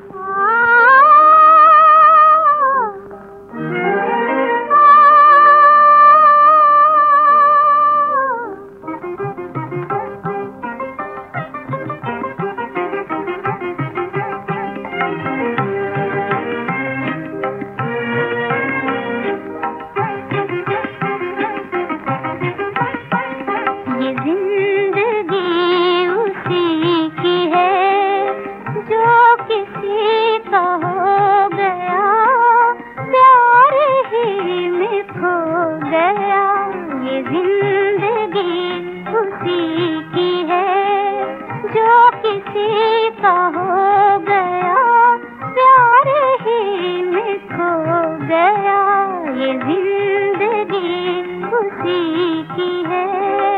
Oh. ज़िंदगी उसी की है, जो किसी का हो गया, प्यार ही में खो गया। ये ज़िंदगी उसी की है।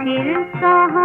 दिल कहा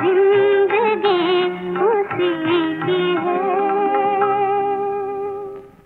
जिंदगी